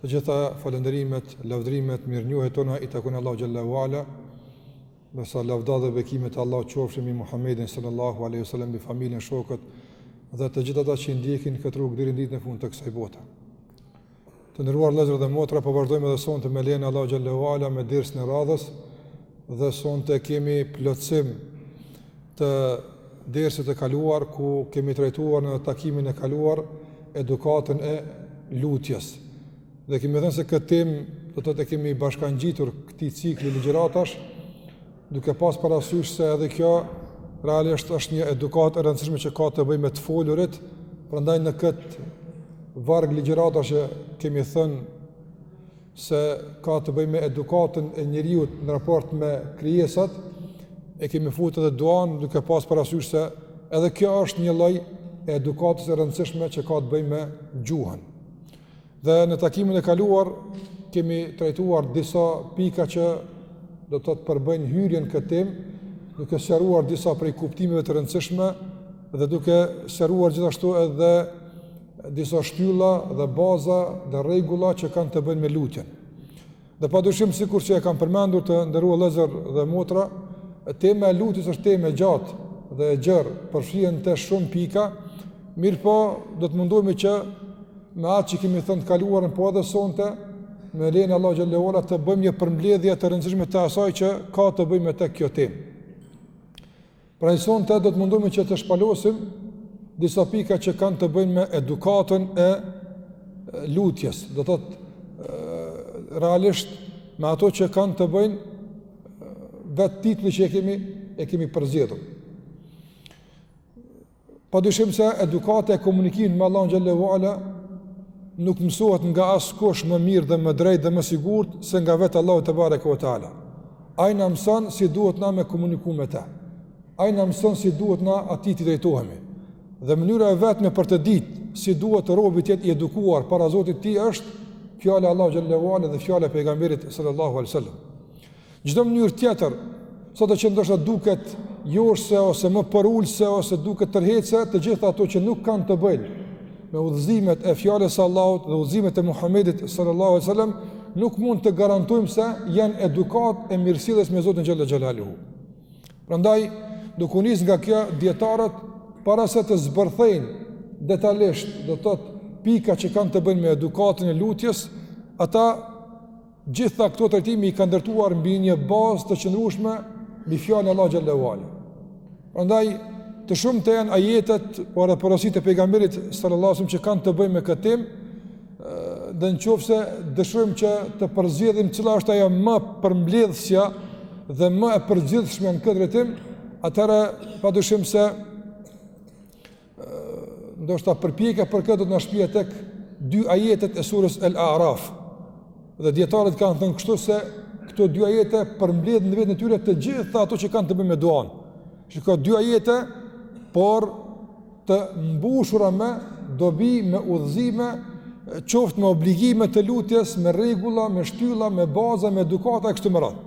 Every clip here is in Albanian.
Të gjitha falënderimet, lavdrimet, mirënjohjet tona i takojnë Allahu xhallahu ala. ndërsa lavdata dhe bekimet e Allahut qofshin mbi Muhammedin sallallahu alaihi wasallam, mbi familjen, shokët dhe të gjithë ata që ndjekin këtë rrugë deri në ditën e fundit të kësaj bote. Të nderuar vëllezër dhe motra, po vazhdojmë edhe sonte me lejen e Allahut xhallahu ala me dersin e radhës dhe sonte kemi plotësim të dersit të kaluar ku kemi trajtuar në takimin e kaluar edukatën e lutjes. Dhe kemi thënë se këtë temë do të thotë e kemi bashkangjitur këtij cikli ligjëratash, duke pas parasysh se edhe kjo realisht është një edukatë e rëndësishme që ka të bëjë me të folurit, prandaj në këtë varg ligjëratash që kemi thënë se ka të bëjë me edukatën e njeriut në raport me krijesat, e kemi fut edhe duanë duke pas parasysh se edhe kjo është një lloj edukatës e rëndësishme që ka të bëjë me gjuhën. Dhe në takimin e kaluar kemi trajtuar disa pika që do të thotë përbëjnë hyrjen në këtë temë, duke sqaruar disa prej kuptimeve të rëndësishme dhe duke sqaruar gjithashtu edhe disa shtylla dhe baza dhe rregulla që kanë të bëjnë me lutjen. Dhe pa dyshim sikur që e kam përmendur të nderuar vëllezër dhe motra, tema e lutjes është temë e gjatë dhe e gjerë, përfshihen te shumë pika, mirëpo do të mundohemi që me atë që kemi thënë të kaluarën po edhe sonte, me lejen e Allahut xhallahu ala të bëjmë një përmbledhje të rëndësishme të asaj që ka të bëjë me te kjo temë. Pra sonte do të mundohemi që të shpalosim disa pika që kanë të bëjnë me edukatën e lutjes, do të thotë realisht me ato që kanë të bëjnë vetë titulli që e kemi, e kemi përzgjedhur. Pa dyshim se edukata e komunikimit me Allahun xhallahu ala nuk mësohet nga askush më mirë dhe më drejt dhe më sigurt se nga vetë Allahu tebareke ue teala. Ai na mëson si duhet na me komuniku me të. Ai na mëson si duhet na Atij t'i drejtohemi. Dhe mënyra e vetme për të ditë si duhet robi të jetë i edukuar para Zotit të tij është fjala e Allahut xhallahu ala dhe fjala e pejgamberit sallallahu alaihi wasallam. Çdo mënyrë tjetër, sado që ndoshta duket joshëse ose më përulëse ose duket tërheqëse, të gjitha ato që nuk kanë të bëjnë me udhëzimet e fjalës së Allahut dhe udhëzimet e Muhamedit sallallahu alaihi wasallam, nuk mund të garantojmë se janë edukatë e mirësjelljes me Zotin xhalla xhalaluhu. Prandaj, duke u nis nga kjo dietarët para se të zbërthejnë detalisht, do të thotë pika që kanë të bëjnë me edukatën e lutjes, ata Gjitha këto trajtime i ka ndërtuar mbi një bazë të qëndrueshme mbi fjalën e Allahut xhalla ue ala. Prandaj të shumta janë ajetet, po edhe porositë e pejgamberit sallallahu alajhi wasallam që kanë të bëjnë me këtë temë, dhe në qoftë se dëshirojmë që të përzjedhim cila është ajo më përmbledhësja dhe më e përgjithshme në këtë drejtim, atëherë pa dyshim se ndoshta përpjekja për këtë do të na shpie tek dy ajetet e surës Al-A'raf. Dhe dietarët kanë thënë kështu se këto dy ajete përmbledhin në veten e tyre të gjitha ato që kanë të bëjnë me duan. Shiko dy ajete, por të mbushura me dobi, me udhëzime, qoftë me obligime të lutjes, me rregulla, me shtylla, me baza, me edukata e kështu me radhë.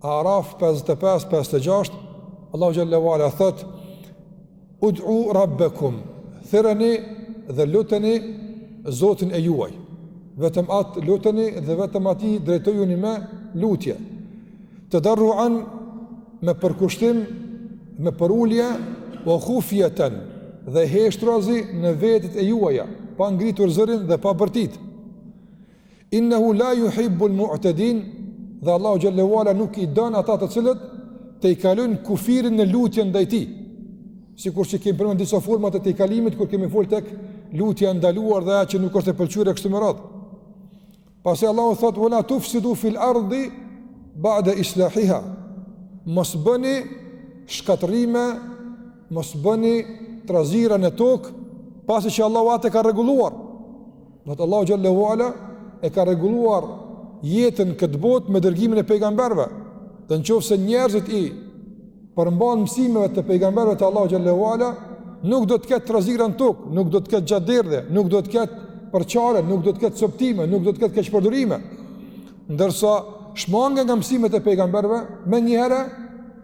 Araf pesëdhjetë e pesë pesëdhjetë e gjashtë Allahu xhalla ue ala thotë Ud'u rabbakum thirrni dhe luteni Zotin e juaj vetëm atë luteni dhe vetëm atij drejtojuni me lutje tedarruan me përkushtim me përulje ue khufjeten dhe heshtrazi në vetet e juaja pa ngritur zërin dhe pa bërtit Innehu la juhibbul mu'tedin, dhe Allahu xhalla ue ala nuk i don ata të cilët tejkalojnë kufirin në lutjen ndaj tij. Sikur që i kemi përmend disa forma të tejkalimit, kur kemi fol tek lutja e ndaluar dhe ajo që nuk është e pëlqyre kështu me radhë. Pasi Allahu thotë, vela tufsidu fil ardi, ba'de islahiha. Mos bëni shkatërrime, mos bëni trazira në tokë, pasi që Allahu atë e ka rregulluar. Do të Allahu xhalla ue ala e ka rregulluar jetën në këtë botë me dërgimin e pejgamberëve. Dhe në qoftë se njerëzit i përmbahen mësimeve të pejgamberëve të Allahut xhalla ue ala, nuk do të ketë trazira në tokë, nuk do të ketë gjakderdhje, nuk do të ketë përçarje, nuk do të ketë coptime, nuk do të ketë keqpërdorime. Ndërsa shmangia nga mësimet e pejgamberëve, menjëherë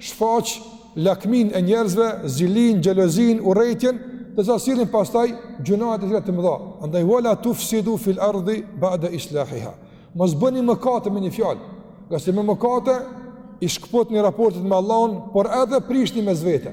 shfaq lakminë e njerëzve, zilinë, xhelozinë, urrejtjen, të cilat sjellin pastaj gjynahet e tjera të mëdha. Andaj wala tufsidu fil ardi ba'da islahiha. Mos bëni mëkate me një fjalë, ngase me mëkate i shkëputni raportet me Allahun, por edhe prishni mes vete.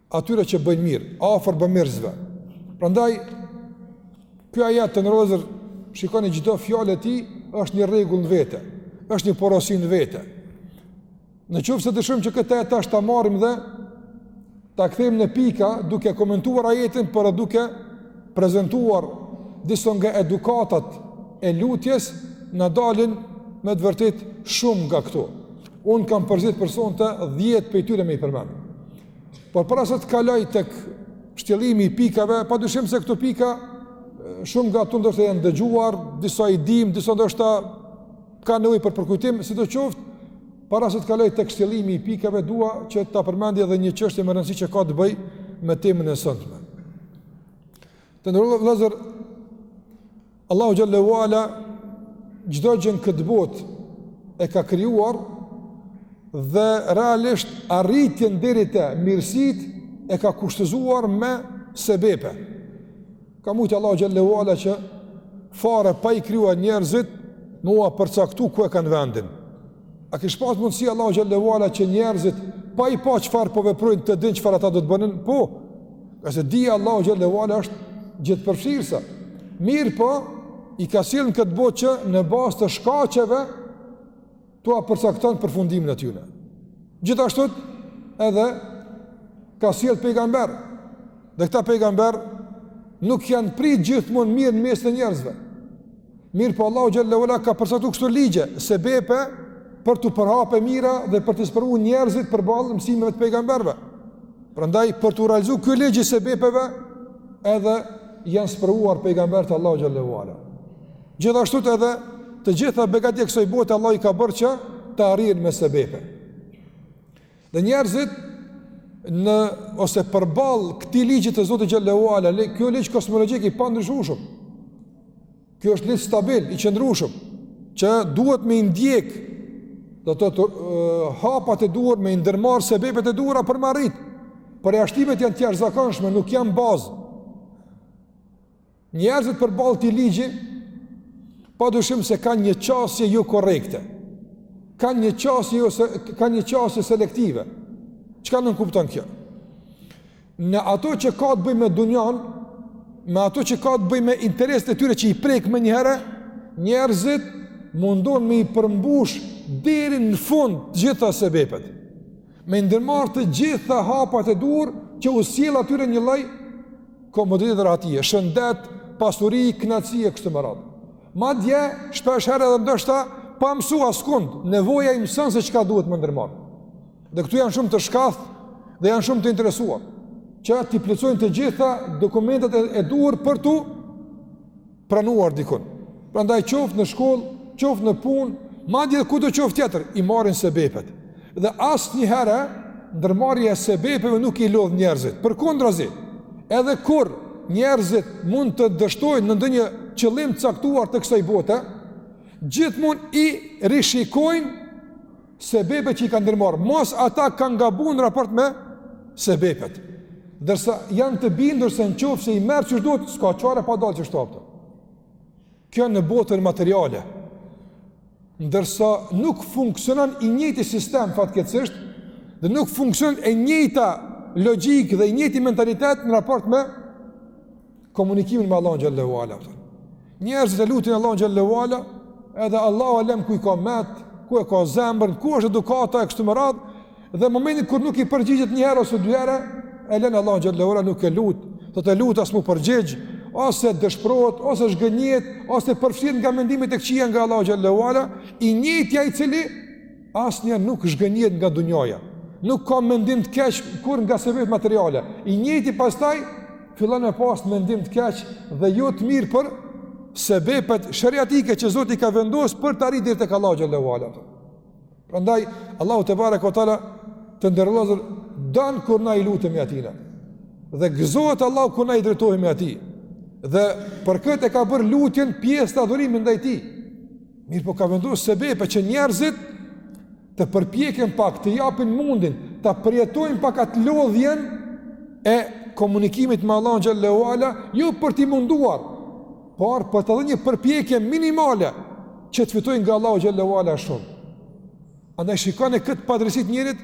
atyre që bëjnë mirë, afër bamirësve. Prandaj ky ajet të nderuar shikoni çdo fjalë e tij është një rregull në vete, është një porosi në vete. Në qoftë se dëshirojmë që këtë ajet tash ta marrim dhe ta kthejmë në pika duke komentuar ajetin por edhe duke prezantuar disa nga edukatat e lutjes na dalin me të vërtetë shumë nga këtu. Unë kam përzgjedh për sonte 10 prej tyre me i përmend. Por para se të kaloj tek shtjellimi i pikave, pa dyshim se këto pika shumë nga ato ndoshta janë dëgjuar, disa i dim, disa ndoshta kanë nevojë për përkujtim, sidoqoftë Para se të kaloj tek shtjellimi i pikave, dua që ta përmendi edhe një çështje me rëndësi që ka të bëjë me temën e sotme. Të nderuar vëllezër, Allahu xhelle ue ala çdo gjë në këtë botë e ka krijuar dhe realisht arritjen deri te mirësitë e ka kushtëzuar me sebepe. Ka mujtë Allahu xhelle ue ala që fare pa i krijuar njerëzit me ua përcaktu ku e kanë vendin. A kish pas mundësi Allahu xhelle ue ala që njerëzit pa i pa çfarë po veprojnë të dinë çfarë ata do të bënin? Po. Sepse dija e Allahut xhelle ue ala është gjithëpërfshirëse. Mirëpo, i ka sjellë në këtë botë që në bazë të shkaqeve t'ua përcakton përfundimin e tyre. Gjithashtu edhe ka sjellë pejgamberë. Dhe këta pejgamberë nuk janë prit gjithmonë mirë në mes të njerëzve. Mirëpo Allahu xhelle ue ala ka përcaktuar këto ligje, sebepe për t'u përhapë e mira dhe për t'i sprovuar njerëzit përballë mësimeve të pejgamberëve. Prandaj për t'u realizuar ky ligj i sebepeve edhe janë sprovuar pejgamberët e Allahut xhelle ue ala. Gjithashtu edhe të gjitha begatitë e kësaj bote Allahu i ka bërë që të arrihen me sebepe. Dhe njerëzit në ose përballë këtij ligji të Zotit xhelle ue ala, kjo ligj kozmologjik i pandryshueshëm. Ky është ligj stabil i qëndrueshëm që duhet me i ndjek, do të thotë hapat e duhur me i ndërmarr sebepet e duhura për me arrit. Përjashtimet janë të jashtëzakonshme, nuk janë bazë. Njerëzit përballë këtij ligji pa dyshim se kanë një qasje jo korrekte. Kanë një qasje ose jo kanë një qasje selektive. Çka nënkupton kjo? Me ato që ka të bëjë me dunjan, me ato që ka të bëjë me interesat e tyre që i prek menjëherë, njerëzit mundohen me i përmbush deri në fund të gjitha sebepet. Me i ndërmarrë të gjitha hapat e duhur që u sjell atyre një lloj komoditeti dhe rahatie, shëndet, pasuri, kënaqësi e kështu me radhë. Madje shpesh herë edhe ndoshta pa i mësu askund, nevoja i mëson se çka duhet me ndërmarr. Dhe këtu janë shumë të shkathët dhe janë shumë të interesuar që t'i plotësojnë të gjitha dokumentet e, e duhur për t'u pranuar dikund. Prandaj qoftë në shkollë, qoftë në punë, madje kudo qoftë tjetër, i marrin sebepet. Dhe asnjëherë ndërmarrja e sebepeve nuk i lodh njerëzit. Përkundrazi, edhe kur njerëzit mund të dështojnë në ndonjë qëllim të caktuar të kësaj bote, gjithmonë i rishikojnë Sebepet që i kanë ndërmarrë, mos ata kanë gabu në raport me sebepet. Ndërsa janë të bindur se në qofë se i merr që duhet s'ka qare pa dalë që çdo të. Kjo në botën materiale, ndërsa nuk funksionon i njëjti sistem fatkeqësisht dhe nuk funksionon e njëjta logjikë dhe i njëjti mentalitet në raport me komunikimin me Allahun xhelle ue ala. Njerëzit e lutin Allahun xhelle ue ala, edhe Allahu alem ku i ka mendtë, ku e ka zemrën, ku është edukata e kështu me radhë, dhe në momentin kur nuk i përgjigjet një herë ose dy herë, e len Allahun xhelle ue ala nuk e lut, thotë e luta s'mu përgjigj, ose dëshpërohet, ose zhgënjehet, ose përfshihet nga mendimet e këqija nga Allahu xhelle ue ala, i njëjti ai i cili Asnjëherë nuk zhgënjehet nga dunjaja. Nuk ka mendim të keq kurrë nga sebepet materiale. I njëjti pastaj fillon me pas mendim të keq dhe jo të mirë për sebepet sheriatike që Zoti i ka vendos për të arrit deri tek Allahu xhelle ue ala. Prandaj Allahu tebareke ue teala të nderuar don kur na i lutemi atij na. Dhe gëzohet Allahu kur na i drejtohemi atij. Dhe për këtë e ka bërë lutjen pjesë të adhurimit ndaj tij. Mirëpo ka vendu sebepe që njerëzit të përpjeken pak, të japin mundin, ta përjetojnë pak atë lodhjen e komunikimit me Allahun xhelle ue ala, jo për t'i munduar, por për të dhënë një përpjekje minimale që të fitojnë nga Allahu xhelle ue ala shumë. Andaj shikone këtë padrejtësi të njeriut,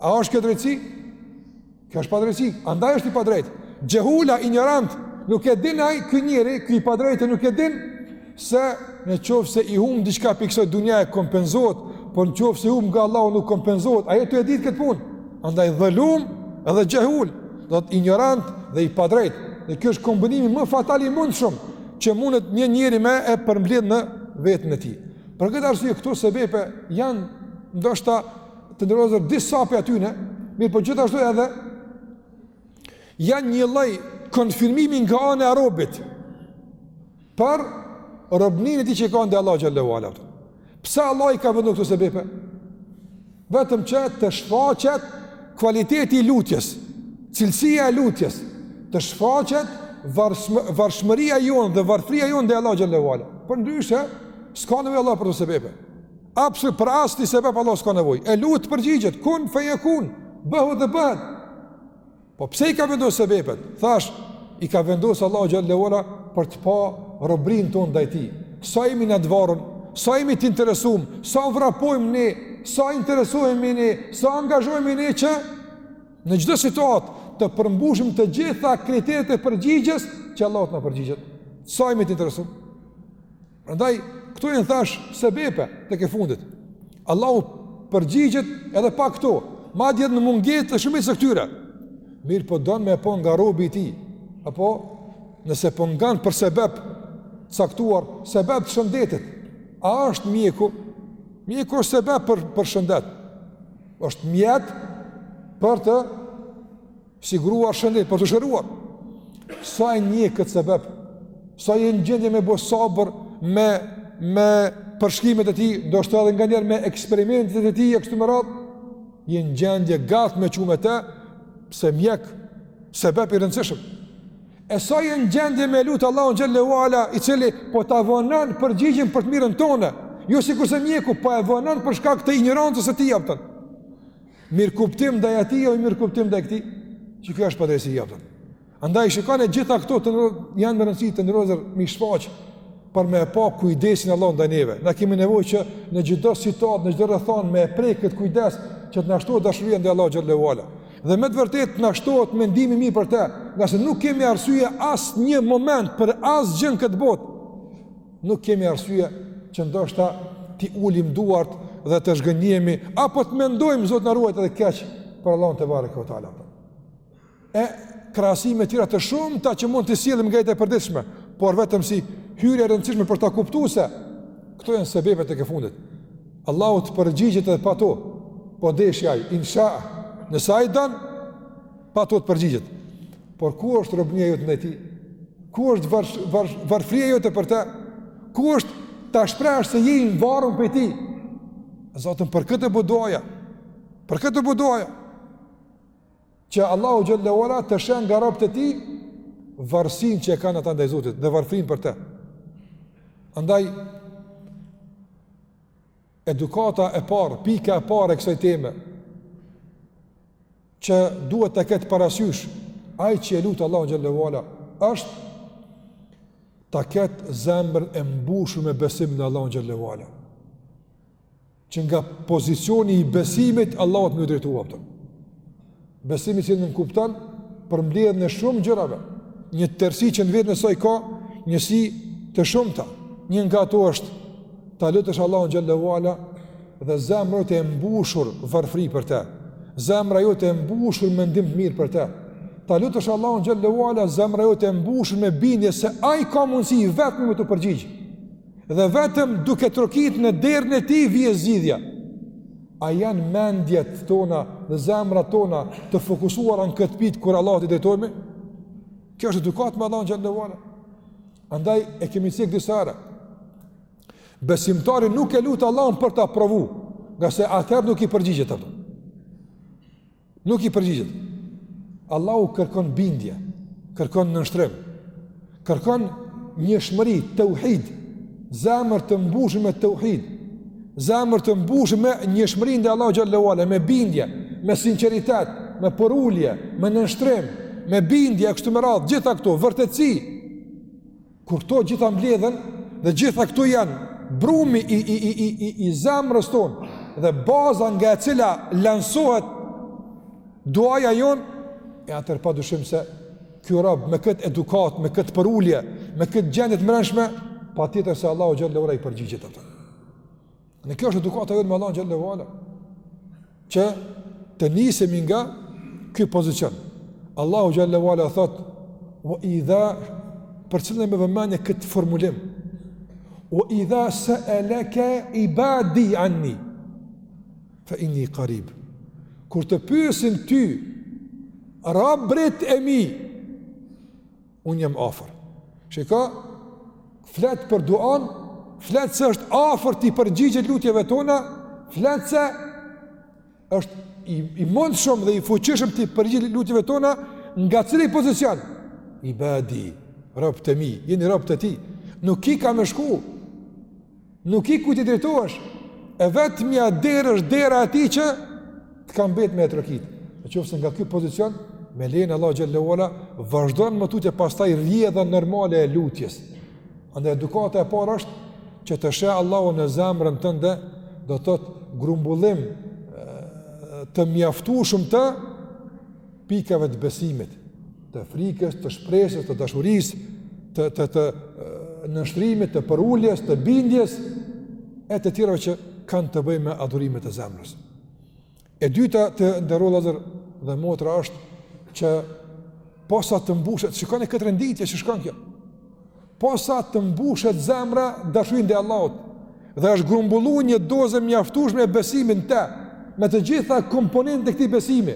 A është kjo drejtësi? Kjo është padrejtësi, andaj është i padrejtë. Xhehula, injorant, nuk e din ai ky njeri, ky i padrejtë nuk e din se në qoftë se i humb diçka prej kësaj dunjaje kompenzohet, por në qoftë se i humb nga Allahu nuk kompenzohet, ai ta e ditë këtë punë. Andaj dhalum edhe xhehul, thotë injorant dhe i padrejtë. E kjo është kombinimi më fatal i mundshëm që mundet një njeri me e përmbledh në veten e tij. Për këtë arsye këto sebepe janë ndoshta të nderuar disa prej atyne, mirëpo gjithashtu edhe janë një lloj konfirmimi nga ana e robit për robninë e tij që ka ndaj Allahut xhelle ue ala. Pse Allah i ka vendu këto sebepe? Vetëm që të shfaqet kvaliteti i lutjes, cilësia e lutjes, të shfaqet varshmëria jonë dhe varfria jonë ndaj Allahut xhelle ue ala. Përndryshe, s'ka nevojë Allah për këto sebepe. Apo për asnjë sebep Allah s'ka nevojë. E lut, të përgjigjet, kun fe jekun, bëhu dhe bëhet. Po pse i ka vendosë sebepet? Thashë, i ka vendosë Allah xhelle ue ala për të pa robninë tonë ndaj tij. Sa jemi na të varun, sa jemi të interesum, sa vrapojmë ne, sa interesohemi ne, sa angazhohemi ne që në çdo situatë t'i përmbushim të gjitha kriteret e përgjigjes që Allahu të na përgjigjet. Sa jemi të interesum? Prandaj këto i thash sebepe tek e fundit. Allahu përgjigjet edhe pa këto, madje në mungesë të shumicës së këtyre. Mir po don me po nga robi i tij. Apo nëse po ngan për sebep të caktuar, sebep të shëndetit. A është mjeku? Mjeku është sebep për shëndet. Është mjet për të Siguruar shëndet, për t'u shëruar. Sa e ndjek këtë sebep, sa je në gjendje me bo sabër, me, me përshkrimet e tij, ndoshta edhe nganjëherë me eksperimentet e tij, e kështu me radhë, je në gjendje gatë me qume te, se mjek, sebep i rëndësishëm. E sa je në gjendje me lutë Allahun xhelle ue ala, i cili po ta vonon përgjigjen për të mirën tonde, jo sikurse mjeku, po e vonon për shkak të injorancës së tij, apëtën. Mirëkuptim ndaj atij jo mirëkuptim ndaj këtij, që kjo është padrejësi i jotun. Andaj shikoni gjitha këto të janë me rëndësi të ndrozur me i shfaq për me pa kujdesin e Allahut ndaj neve. Na kemi nevojë që në çdo situatë, në çdo rrethanë me prek kët kujdes që të na shtohet dashuria ndaj Allahut xhelle ue ala. Dhe me të vërtetë të na shtohet mendimi i mirë për të, ngase nuk kemi arsye asnjë moment për asgjë në këtë botë Nuk kemi arsye që ndoshta t'i ulim duart dhe të zhgënjehemi apo të mendojmë Zoti na ruajt edhe keq për Allahun tebareke ve teala. E krahasime tjera të shumta që mund t'i sjellim nga jeta e përditshme, por vetëm si hyrje e rëndësishme për ta kuptuar se këto janë sebepe tek e fundit. Allahu të përgjigjet edhe pa to. Po deshi ai, insha, nëse ai don, Pa to të përgjigjet. Por ku është robnia jote ndaj tij? Ku është varfria jote për të? Ku është ta shprehësh se je i varur prej tij? Zotëri për këtë bo duaja. Për këtë bo duaja. Që Allahu xhelle ue ala të sheh nga robët e tij varsin që e kanë ata ndaj Zotit dhe varfrin për të. Andaj Edukata e parë, pika e parë e kësaj teme që duhet ta ketë parasysh ai që e lut Allahun xhelle ue ala është ta ketë zemrën e mbushur me besim në Allahun xhelle ue ala që nga pozicioni i besimit Allahut me iu drejtu apëtëm Besimi që nënkupton përmbledhjen e shumë gjërave, një tërësi që në veten e saj ka njësi të shumta. Një nga ato është ta lutesh Allahun xhelle ue ala dhe zemra jote e mbushur varfëri për të. Zemra jote e mbushur mendim të mirë për të. Ta lutesh Allahun xhelle ue ala zemra jote e mbushur me bindje se ai ka mundësi i vetmi me t'u përgjigj. Dhe vetëm duke trokit në derën e tij vjen zgjidhja. A janë mendjet tona dhe zemrat tona të fokusuara në këtë pikë kur Allahut i drejtohemi? Kjo është edukatë me Allahun xhelle ve ala. Andaj e kemi cekë disa herë. Besimtari nuk e lut Allahun për ta provu, ngase atëherë nuk i përgjigjet ato. Nuk i përgjigjet. Allahu kërkon bindje, kërkon nënshtrim, kërkon njëshmëri, teuhid, zemër të mbushur me teuhid, zemër të mbushur me njëshmëri ndaj Allahut xhelle ve ala, me bindje, me sinceritet, me përulje, me nënshtrim, me bindje, e kështu me radhë, gjitha këto, vërtetësi, Kur këto gjitha mbledhen dhe gjitha këto janë brumi i i i i i, i zemrës tonë dhe baza nga e cila lansohet duaja jonë e atëherë pa dyshim se ky rob me këtë edukatë, me këtë përulje, me këtë gjendje t'mrendshme, patjetër se Allahu xhelle ve ala i përgjigjet atë. Në kjo është edukata jonë me Allahun xhelle ve ala, që të nisemi nga ky pozicion. Allahu xhelle ve ala thotë, ue idha, përcilleni me vëmendje këtë formulim, ue idha seeleke ibadi anni, fe inni karib. Kur të pysin ty, robërit e mi, Unë jam afër. Shiko, flet për duan, flet se është afër t'i përgjigjet lutjeve tona, flet se është i, i mundshëm dhe i fuqishëm t'i përgjigjet lutjeve tona nga cili pozicion? Ibadi, robtë e mi, jeni robtë e tij. Nuk ki kah me shku. Nuk ki kujt t'i drejtohesh. E vetmja derë është dera e tij që të ka mbet me trokit. Në qoftë se nga ky pozicion me lejen e Allahut xhelle ve ala vazhdon më tutje pastaj rrjedha normale e lutjes. Andaj edukata e parë është që të sheh Allahu në zemrën tënde, do të thotë grumbullim të mjaftueshëm të pikave të besimit, të frikës, të shpresës, të dashurisë, të të të nënshtrimit, të përuljes, të bindjes e të tjera që kanë të bëjnë me adhurimet e zemrës. E dyta të nderuar vllazër dhe motra është që posa të mbushet, shikoni këtë renditje që shkon kjo. Posa të mbushet zemra dashuri ndaj Allahut dhe është grumbullu një dozë e mjaftueshme e besimit në të, me të gjitha komponentët e këtij besimi.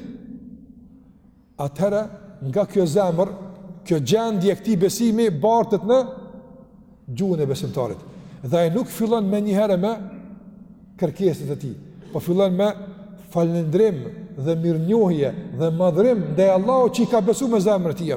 Atëherë, nga kjo zemër, kjo gjendje e këtij besimi bartet në gjuhën e besimtarit. Dhe ai nuk fillon menjëherë me kërkesat e tij, po fillon me falëndrim dhe mirënjohje dhe madhrim ndaj Allahut që i ka besu me zemrën e tij.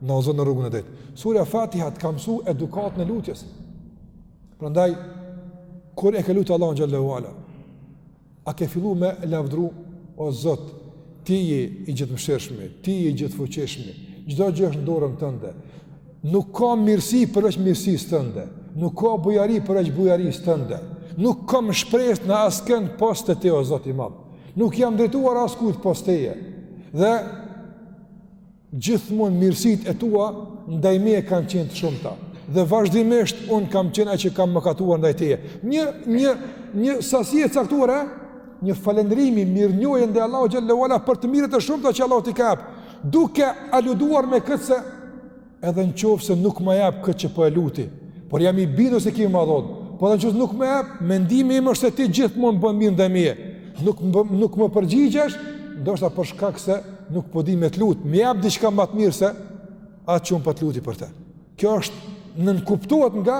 na udhëzon në rrugën e drejtë. Surja Fatiha të ka mësu edukatën e lutjes. Prandaj kur e ke lutë Allahun xhallahu ala, a ke fillu me lavdru o Zot, ti je i gjithëmshirshëm, ti je i gjithëfuqishëm. Çdo gjë është në dorën tënde. Nuk ka mirësi përveç mirësisë tënde. Nuk ka bujari përveç bujarisë tënde. Nuk kam shpresë në askënd pos te ti o Zot i madh. Nuk jam drejtuar askujt pos teje. Dhe Gjithmonë mirësitë e tua ndaj meje kanë qenë të shumta dhe vazhdimisht un kam qenë ai që kam mëkatuar ndaj teje. Një një një sasi e caktuar, një falëndrim e mirënjohje ndaj Allahu xhallahu ala për të mirët e shumta që Allahu t'i ka jap, duke aluduar me këtë se edhe në qoftë se nuk ma jap këtë që po e luti, por jam i bindur se ke me ma dhon. Po edhe në qoftë se nuk ma jap, mendimi im është se ti gjithmonë bën mirë ndaj meje. Nuk nuk më përgjigjesh, ndoshta për shkak se nuk po di me të lut. Më jap diçka më të mirë se atë që un po të luti për të. Kjo është nënkuptohet nga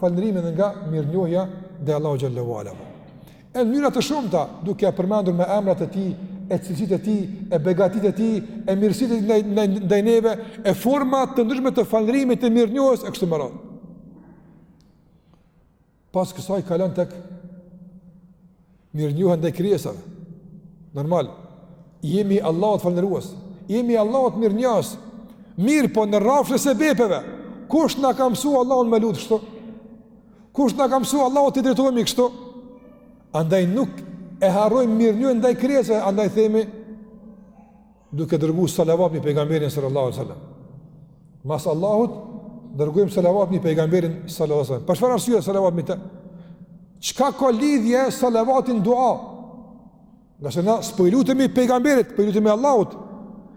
falëndrimi dhe nga mirënjohja ndaj Allahu xhallahu ala. E mënyra të shumta, duke e përmendur me emrat e tij, e cilësitë e tij, e begatitë e tij, e mirësitë ndaj ndaj ndaj neve, e forma të ndryshme të falëndrimit e mirënjohjes e kështu me radhë. Pas kësaj kalon tek mirënjohja ndaj krijesave. Normal. Jemi Allahut falënderues. Jemi Allahut mirënjohës. Mirëpo në rrafshën e sebepeve. Kush na ka mësuar Allahun me lut kështu? Kush na ka mësuar Allahut t'i drejtohemi kështu? Andaj nuk e harrojmë mirënjohjen ndaj krijesave, andaj themi Duke dërguar salavat mbi pejgamberin sallallahu alaihi wasallam. Mas Allahut dërgojmë salavat mbi pejgamberin sallallahu alaihi wasallam. Për çfarë arsye salavat mbi të? Çka ka lidhje salavati në dua? Ngase na s'po i lutemi pejgamberit, po i lutemi Allahut.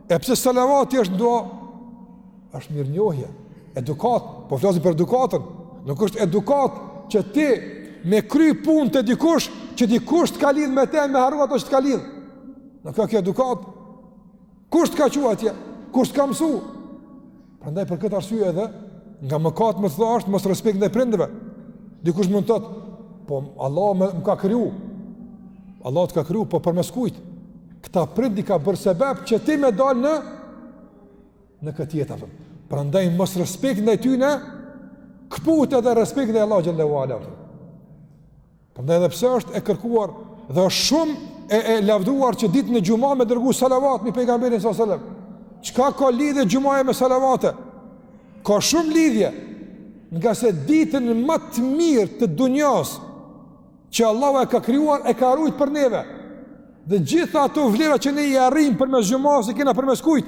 E pse salavati është dua? Është mirënjohje, edukat, po flasim për edukatën. Nuk është edukat që ti me kry punë te dikush, që dikush të ka lidh me te, me harru ato që të ka lidh. Nuk ka kjo edukat, kush të ka çu atje, kush të ka mësu? Prandaj për këtë arsye edhe, nga mëkatet më të mdha asht mosrespekti ndaj prindëve. Dikush mund të thotë, po Allahu më, më ka kriju, Allahu të ka kriju, po përmes kujt, këta prind i ka bërë sebep që ti me dalë në, në këtë jetë, apëm. Prandaj mosrespekti ndaj tyne, këput edhe respektin ndaj Allahu xhallahu ala, apëm. Prandaj edhe pse është e kërkuar dhe është shumë e, e lavdruar që ditën e xhuma me dërgu salavat mbi pejgamberin s.a.s. Çka ka lidhje xhumaja me salavate? Ka shumë lidhje ngase ditën më të mirë të dunjas që Allahu e ka krijuar e ka rujt për neve. Dhe gjitha ato vlera që ne i arrim përmes xhumas e kena përmes kujt.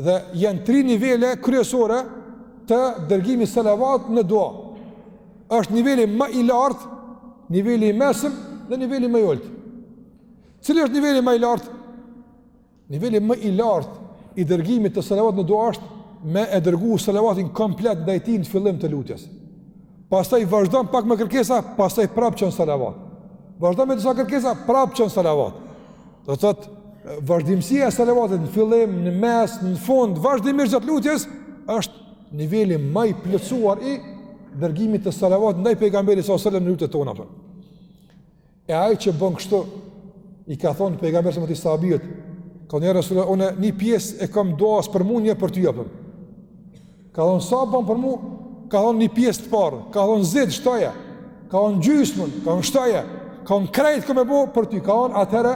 Dhe janë tri nivele kryesore të dërgimit salavat në dua. Është niveli më i lartë, niveli i mesëm dhe niveli më i ultë. Cili është niveli më i lartë? Niveli më i lartë i dërgimit të salavat në dua është me e dërgu salavatin komplet ndaj tij në fillim të lutjes. Pastaj vazhdon pak me kërkesa, pastaj prapë çon salavat. Vazhdon me disa kërkesa, prapë çon salavat. Do të thotë vazhdimësia e salavatit në fillim, në mes, në fund, vazhdimisht gjatë lutjes, është niveli ma i plotësuar i dërgimit të salavatit ndaj pejgamberit s.a.s. në lutjet tona. Për. E ai që bën kështu i ka thonë pejgamberit sa më te sahabët, ka thonë ja resulullah unë një pjesë e kam duas për mua një për ty apo. Ka thonë sa bën për mua, ka thonë një pjesë të parë, ka thonë zit shtoja, ka thonë gjysmën, ka thonë shtoja, ka thonë krejt kam me bë për ty, ka thonë atëhere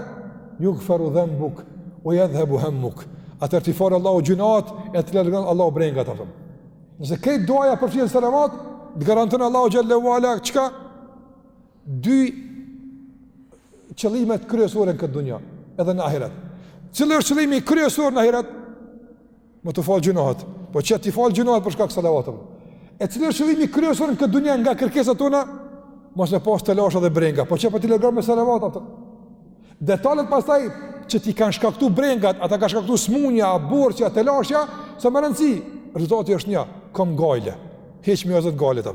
jugfaru dhenbuk, ue yadhhabu hammuk. Atëhere t'i fal Allahu gjynahet e të largon Allahu brengat apo. Nëse këtë duaja për fjalë salavat, të garanton Allahu xhallahu ala çka dy qëllimet kryesore në këtë dunja, edhe në ahiret. Cili është qëllimi kryesor në ahiret? Me t'i falë gjynahet. Po qe t'i falë gjynahet për shkak salavatëve. E cili është qëllimi kryesor në këtë dunja nga kërkesat tona? Mos me pas telashe dhe brenga. Po qe pra po t'i largon me salavate? Detalet pastaj që t'i kanë shkaktu brengat, a ta ka shkaktu smunja, borxhi a telashja, s'ë me rëndësi. Rezultati është një, kom gajle. Heq me jazët gajle të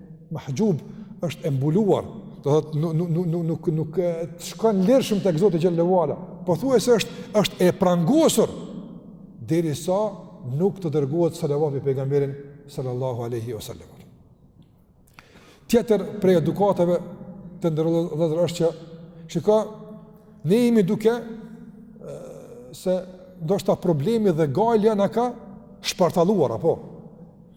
Mahxhub është e mbuluar, do thotë nuk nuk nuk nuk nuk nuk të shkon lirshëm tek Zoti xhallahu ala. Pothuajse është është e prangosur derisa nuk të dërgohet salavat mbi pejgamberin sallallahu alaihi wasallam. Tjetër prej edukatave të nderuar është që shiko ne jemi duke se ndoshta problemi dhe gajlja na ka shpartalluar apo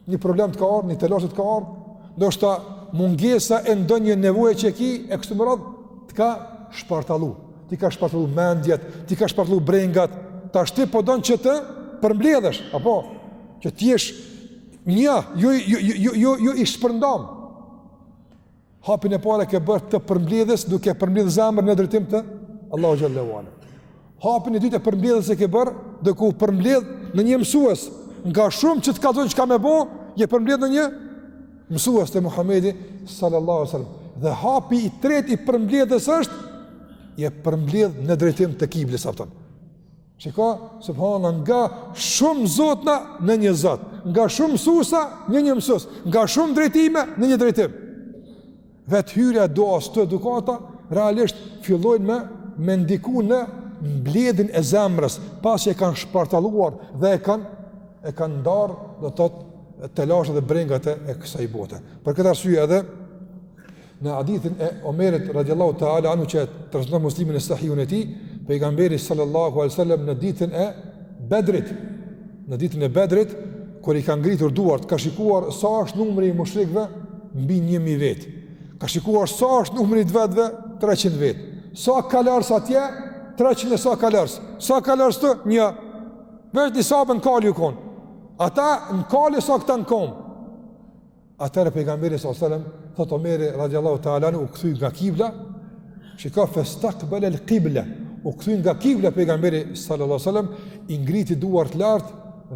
Një problem të ka ardhur, një telashe të ka ardhur, ndoshta mungesa e ndonjë nevoje që e ki e kështu me radhë të ka shpartallu. T'i ka shpartallu mendjet, t'i ka shpartallu brengat, tash ti po don që të përmbledhesh, apo që të jesh një, jo jo jo jo jo i shpërndam. Hapin e parë e ke bërë të përmbledhjes duke përmbledh zemrën në drejtim të Allahu xhallahu ala. Hapin e dytë e përmbledhjes e ke bërë duke u përmbledh në një mësues nga shumë që të kallzon çka me bë, je përmbledh në një mësues te Muhamedi sallallahu alaihi wasallam. Dhe hapi i tretë i përmbledhjes është je përmbledh në drejtim të kiblës a kupton. Shiko, subhanallah, nga shumë zotna në një zot, nga shumë mësusa në një mësus, nga shumë drejtime në një drejtim. Vetë hyrja do me këto edukata, realisht fillojnë me, me ndiku në mbledhjen e zemrës, pasi e kanë shpartalluar dhe e kanë, e kanë ndarë do të thotë telashet dhe brengat e kësaj bote. Për këtë arsye edhe, Në hadithin e Omerit radiallahu ta'ala anhu që e transmeton Muslimi në Sahihun e tij, pejgamberi sallallahu alajhi wasallam në ditën e bedrit, në ditën e bedrit, kur i ka ngritur duart, ka shikuar sa është numri i mushrikëve mbi një mijë vetë, ka shikuar sa është numri i të vetve 300 vetë, sa kalorës atje, 300 e sa kalorës, sa kalorës të një, veç një sahab në kalë u konë, ata në kalë e sa këta në komë, Atëherë pejgamberi sallallahu alajhi wasallam thotë Omeri radhiyallahu ta'ala anhu u kthy nga kibla, shikoi fastaqbal al-qibla, u kthy nga kibla pejgamberi sallallahu alajhi wasallam i ngriti duart lart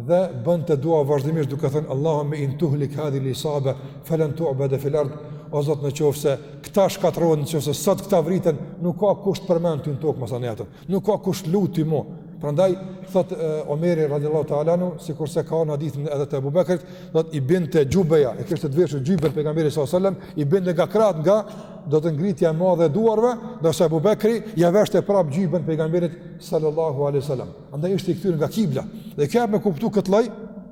dhe bënte dua vazhdimisht duke thënë Allahumma in tuhlik hadhihi al-isaba falan tu'bada fil ard o zot në qoftë se këta shkatërrohen në qoftë se sot këta vriten nuk ka kush të përmend ty në tokë mos anë atë Nuk ka kush të lut më. Prandaj thotë Omeri radhiyallahu ta'ala anhu, sikurse ka në hadithin edhe të Abu Bekrit, thotë i binte xhubeja, e kishte të veshur xhyben pejgamberi sallallahu alajhi wasallam, i binte nga krahët nga do të ngritja e madhe e duarve, ndërsa Abu Bekri ia veshte prapë xhyben pejgamberit sallallahu alajhi wasallam. Andaj ishte i kthyer nga kibla. Dhe kjo jep me kuptu këtë lloj,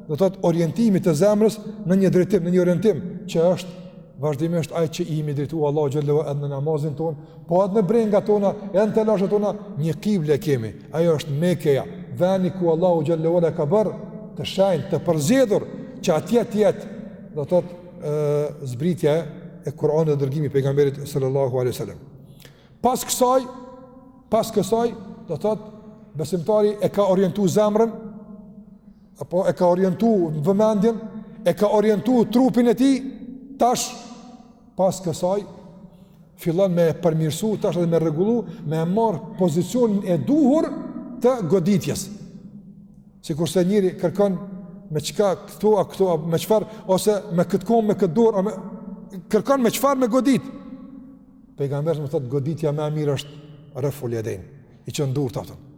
do thotë orientimi të zemrës në një drejtim, në një orientim që është vazhdimisht ai që i jemi drejtu Allahut xhalla uala edhe në namazin tonë, po edhe në brengat tona, edhe në telashet tona, një kible kemi. Ajo është Mekkeja, vendi ku Allahu xhalla uala e ka bërë të shenjtë, të përzgjedhur që atje të jetë, do të thotë ë zbritja e Kur'anit dhe dërgimi i pejgamberit sallallahu alaihi wasallam. Pas kësaj, pas kësaj, do të thotë besimtari e ka orientu zemrën apo e ka orientu vëmendjen, e ka orientu trupin e tij, tash pas kësaj, fillon me përmirësu, tash edhe me rregullu, me e marrë pozicionin e duhur të goditjes. Sikurse njeri kërkon me çka këtu, a këtu, a me çfarë, ose me këtë kom, me këtë dorë, a me... Kërkon me çfarë me godit. Pejgamberi më thotë goditja më e mirë është ref'ul yadayn, i çon durt atë.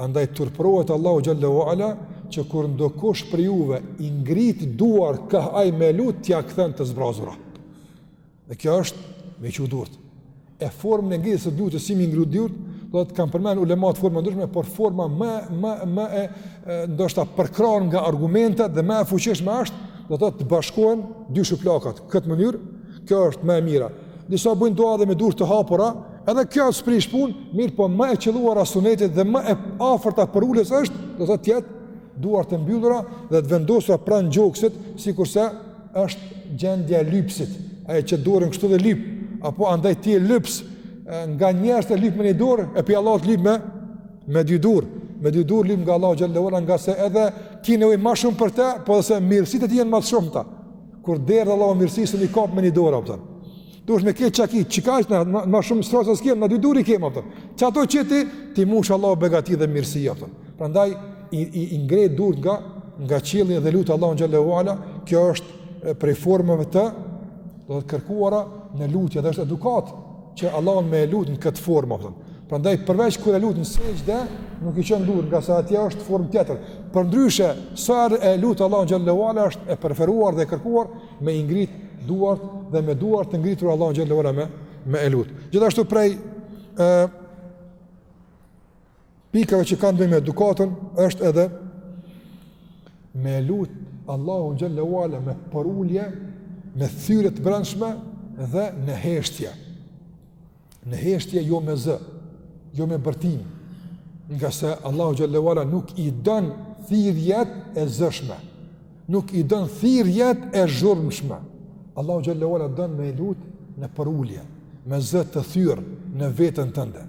Andaj turpërohet Allahu xhalla uala që kur ndokush prej juve i ngrit duart kah ai me lut t'ia kthejë të zbrazura. Dhe kjo është me çu durt. E formën e ngritjes së lutjes si me ngrit duart, do të kanë përmend ulemat forma të ndryshme, por forma më më më e, e ndoshta përkrahur nga argumentet dhe më e fuqishme është do të thotë të bashkohen dy shuplakat. Këtë mënyrë kjo është më e mira. disa bëjnë dua edhe me duart të hapura, edhe kjo s'prish punë, mirëpo më e qëlluara sunetit dhe më e afërta përuljes është, do të thotë duart e mbyllura dhe të vendosura pranë gjoksit, sikurse është gjendja e lypsit, ai e qet dorën kështu dhe lyp, apton, andaj ti e lyp nga njerëzit lyp me një dorë, e pi Allahut lyp me me dy durë, me dy durë lyp nga Allahu xhel-le ue ala ngase edhe ti ke nevojë më shumë për të, po edhe se mirësitë e tij janë më të shumta. Kur derdh Allahu mirësi s'mun i kap me një dorë apton. Duhet me ke çak, çka, ç'ka më shumë s'kem, na dy dur i kem apton. Ato që ti t'i mush Allahu begati dhe mirësi apton. Prandaj i i, i ngre durt nga nga qielli dhe lut Allahun xhel-le ue ala, kjo është prej formave të të kërkuara në lutje dhe është edukatë që Allahun me e lutë në këtë formë, apton. Prandaj, përveç kur e lut në sexhde, nuk i çon durt, ngase atje është formë tjetër. Përndryshe, sa herë e lut Allahun xhel-le ue ala është e preferuar dhe e kërkuar me i ngrit duart dhe me duart të ngritura Allahun xhel-le ue ala me, me e lutë. Gjithashtu prej, e, pikave që kanë të bëjnë me edukatën, është edhe me lut Allahun xhel-le ue ala me përulje, me thyerje të brendshme dhe në heshtje. Në heshtje jo me zë, jo me bërtimë. Ngase Allahu xhel-le ue ala nuk i don thirrjet e zëshme. Nuk i don thirrjet e zhurmshme. Allahu xhel-le ue ala don me lut në përulje, me zë të thyer në veten tënde.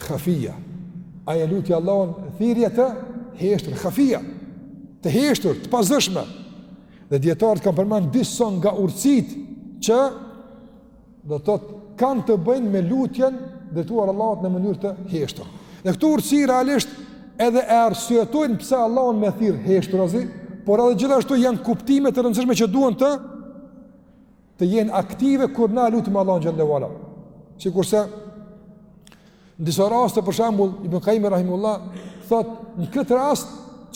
Khafija. Ai e luti Allahun thirrje të heshtur, khafija. Të heshtur, të pazëshme. Dhe dijetarët kanë përmend disa nga urtësitë që do të thotë kanë të bëjnë me lutjen drejtuar Allahut në mënyrë të heshtur. Dhe këto urtësi realisht edhe e arsyetojnë pse Allahun me thirr heshturazi, por edhe gjithashtu janë kuptime të rëndësishme që duan të të jenë aktive kur na e lutim Allahun xhel-le ue ala. Sikurse, në disa raste, për shembull, Ibnul Kajjimi rahimehullah, thotë, në këtë rast,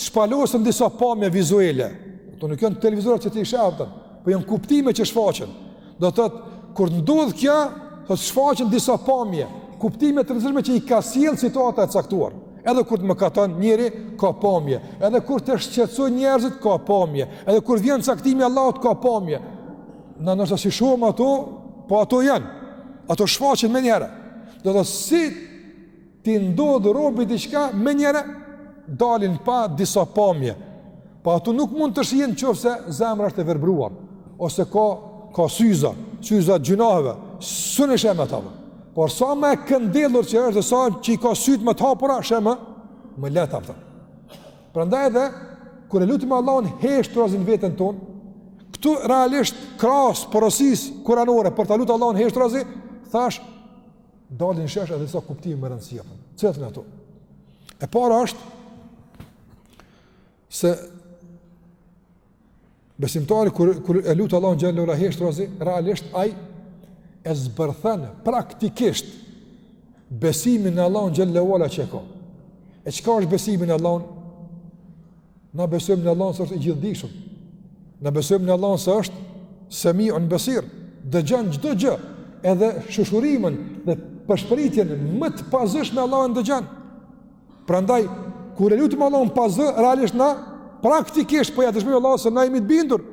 shpalosen disa pamje vizuele, ato nuk janë televizorat që ti i sheh, apton, po janë kuptime që shfaqen, do të thotë, kur të ndodhë kjo, thotë, shfaqen disa pamje, kuptime të rëndësishme që i ka sjellë situata e caktuar. Edhe kur mëkaton njeri, ka pamje. Edhe kur të shqetësojnë njerëzit, ka pamje. Edhe kur vjen caktimi i Allahut, ka pamje. Na ndoshta s'i shohim ato, po ato janë. Ato shfaqen menjëherë. Do të thotë si t'i ndodh robit diçka menjëherë dalin pa disa pamje. Po ato nuk mund të shihen qoftëse zemra është e verbruar ose ka ka syza, syza gjynaheve, s'un e shem ato. Por sa më e këndellur që është, sa që i ka syt më të hapura, shem më lehtë aty. Prandaj edhe kur e lutim Allahun heshtrazi n'veten tonë, këtu realisht krahas porosisë kuranore për ta lutur Allahun heshtrazi, thashë dalin n'shesh edhe disa kuptime me rëndësi apo. Cilat janë ato? E para është Se besimtari kur kur e lut Allahun xhel-le ue ala heshtrazi, realisht ai e zbërthen praktikisht besimin në Allahun xhel-le ue ala që e ka. E çka është besimi në Allahun? Na besojmë në Allahun se është i gjithdijshëm. Na besojmë në Allahun se është Semiun Besir, dëgjon çdo gjë, edhe shushurimën dhe përshpëritjen më të pazëshme Allahu e ndëgjon. Prandaj kur e lutim Allahun pa zë, realisht na praktikisht po ja dëshmojmë Allahut se na jemi të bindur.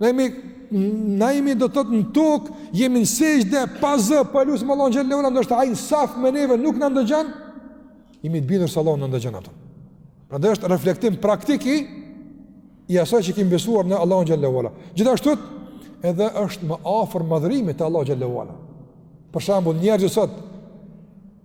Na jemi na jemi do të thotë në tokë, jemi në sexhde pa zë, po e lusim Allahun xhel-le ue ala, ndoshta ai n'saf me neve nuk na ndëgjon. Jemi të bindur se Allahu na ndëgjon atë. Prandaj është reflektim praktik i asaj që kemi besuar në Allahun xhel-le ue ala. Gjithashtu edhe është më afër madhërimit të Allahut xhel-le ue ala. Për shembull, njerëzit sot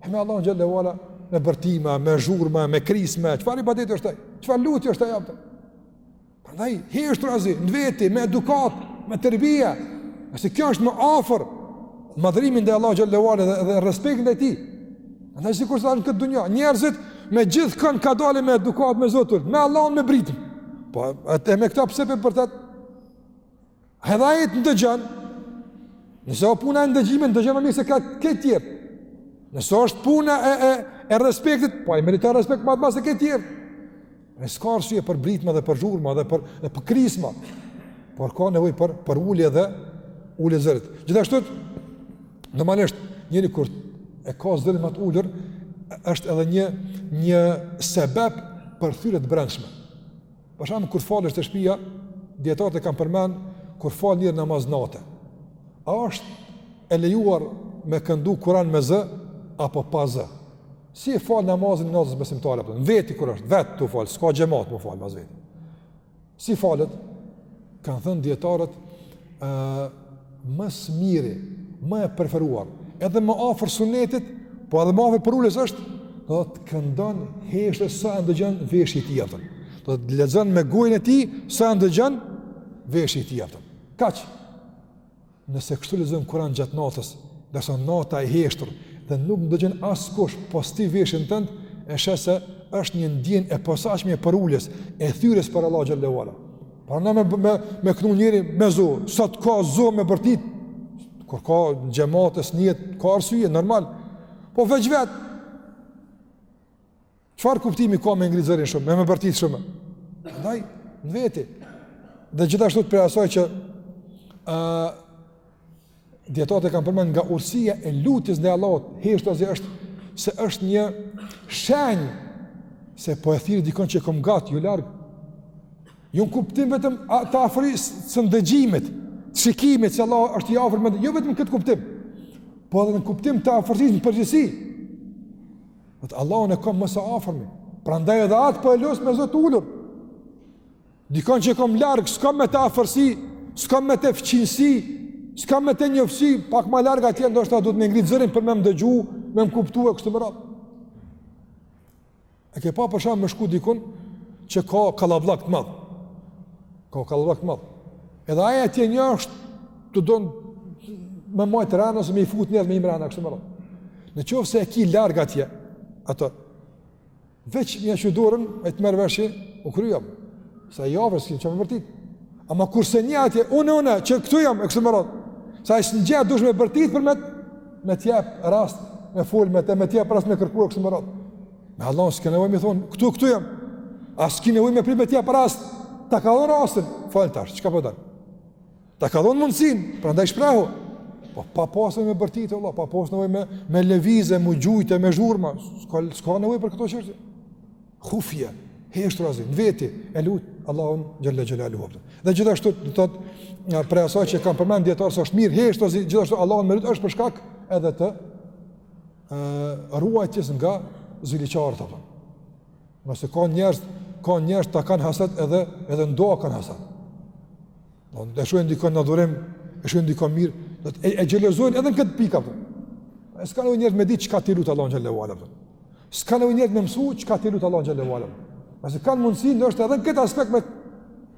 E me Allahun xhel-le ue ala, me bërtima, me zhurma, me krisma, çfarë ibadeti është ai? Çfarë lutje është ajo atëherë? Prandaj, heshtrazi, në veti, me edukatë, me terbije, se kjo është më afër madhërimit ndaj Allahut xhel-le ue ala dhe, dhe respektit ndaj tij. Prandaj, sikurse në këtë dunja, njerëzit me gjithkënd kadale, me edukatë, me Zotin, me Allahun me britmë. Po, e me këta pse po pëshpërit? Edhe ai të dëgjon. Nëse o puna e ndëgjimit, ndëgjon ma mirë se këta tjerët. Nëse është puna e e e respektit, po ai meriton respekt ma të madh se këta tjerët. E s'ka arsye për britma dhe për zhurma dhe për dhe për krisma. Por ka nevojë për për ulje dhe ulje t'zërit. Gjithashtu normalisht njeri kur e ka zërin më të ulur është edhe një një sebeb për thyerje të brendshme. Për shembull kur falesh te shtëpia, dietarët e kanë përmend kur fal njeri namaz nate. A është e lejuar me këndu Kur'an me zë apo pa zë? Si e fal namazin e natës besimtari apo n'veti kur është vetë tu u fal, s'ka xhemat m'u fal mas veti. Si falet? Kanë thënë dijetarët, më së miri, më e preferuar, edhe më afër sunetit, po edhe më afër përuljes është, do të këndon heshtur sa e ndëgjon veshi i tij mjafton. Do të lexon me gojën e tij sa e ndëgjon veshi i tij mjafton. Kaq. Nëse kështu lexon Kur'an gjatë natës, ndërsa nata e heshtur dhe nuk ndëgjon askush pos ti veshin tënd, e sheh se është një ndjenjë e posaçme e përuljes, e thyerjes për Allah xhelle ve ala. Pra jo me me me këndu njeri me zo, sa të ka zo me bërtit. Kur ka xhemat s'nihet, ka arsye normal. Po veç vet. Çfarë kuptimi ka me ngrit zërin shumë, me më bërtit shumë? Andaj, në veti. Dhe gjithashtu të prej asaj që uh, dijetarët e kanë përmend nga urtësia e lutjes ndaj Allahut heshturazi është se është një shenjë se po e thirri dikon që e kom ngat, jo larg. Jo në kuptim vetëm a, të afërsisë së ndëgjimit, të shikimit, se Allah është afër me ne, jo vetëm këtë kuptim, po edhe në kuptim të afërsisë në përgjithësi, Në të Allahun e kom më së afërmi, prandaj edhe atë po e lus me zo të ulur. Dikon që e kom larg, s'kam me të afërsi, s'kam me të fqinjësi, s'kam me të njoftësi, pak ma larg atje, ndoshta duhet me ngritë zërin për me më dëgju, me më kuptu e kështu me radhë. E ke pa për shembull me shku dikun që ka kallaballak të madh. Ka kallaballak të madh. Edhe ai atje një është tu don me majt ren ose me i fut njerëz mrena, kështu me radhë. Në qoftë se e ki larg atje, ato, veç me ia çu dorën, e të merr vesh, u kry. Sa je afër, s'ki nevojë me bërtit. Ama kurse një atje, une, une, që këtu jam, e kështu me radhë. Sa e s'e ndëgjon, dush me bërtit për me, me t'jep rast, me folë me te, me t'jep rast me kërku, e kështu me radhë. Me Allah, s'ke nevojë me thonë, këtu, këtu jam. As s'ke nevojë me pritë me t'jep rast, ta ka dhonë rastin, fol tash, çka po don? Po ta ka dhonë mundësin, prandaj shprehu. Po, pa pas nevojë me bërtit, Allah, pa pas nevojë me, me lëvizje, me gjujtje, me zhurma, s'ka, s'ka nevojë për këto çështje. Hufje, heshturazi, në veti, e lut Allahun xhelle xhelaluhu. Dhe gjithashtu, dhe të të prej asaj që kanë përmend dijetarët se është mirë, heshturazi, gjithashtu, Allahun me lutë është për shkak edhe të ruajtjes nga ziliqarët apo. Nëse ka njerëz, ka njerëz ta kanë haset edhe edhe n'dua kanë haset. Do të shohin dikon në adhurim, e shohin dikon mirë, do të e xhelozojnë edhe në këtë pikë apo. Ai s'kanë nevojë njerëz me ditë çka ti lut Allahun xhelle ve ala. S'kanë nevojë njerëz me mësu çka ti lut Allahun xhelle ve ala. Pasi kanë mundësi ndoshta edhe në këtë aspekt me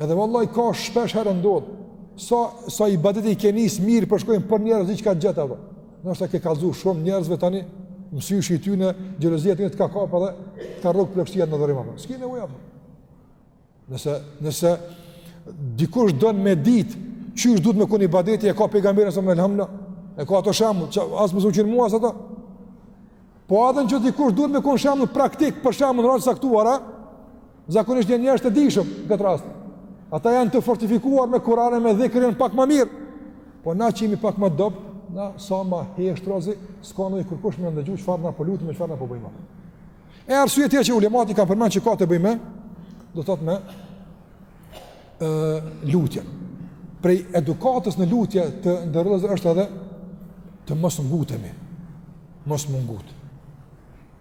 Edhe vallahi ka shpeshherë ndodh. Sa sa ibadete i ke nis mirë po shkojnë për njerëz diçka të gjeta apo. Do të ke kallzu shumë njerëzve tani mësyshi i ty në xhelozia të një të ka kap edhe të rrugë plogështia në adhurim apo. S'ki nevojë apo. Nëse, nëse dikush do në me dit qysh duhet me kon ibadeti e ka pejgamberin sal-lallahu alejhi ue sel-lem e ka atë shembull, as mos kqyr mua as ata po atëherë që dikush duhet me kon shembull praktik për shembull në raste të caktuara Zakonisht janë njerëz të dijshëm në këtë rast. Ata janë të fortifikuar me Kur'an e me dhikr janë pak më mirë. Po na që jemi pak ma dobët, na sa ma heshturazi, s'ka nevojë kurkush me na ndëgju çfarë na po lutemi, çfarë na po bëjmë. E arsyeja tjetër që ulematë e kanë përmend që ka të bëjë me do thotë me lutjen. Prej edukatës në lutje të nderuar është edhe të mos ngutemi. Mos me u ngut.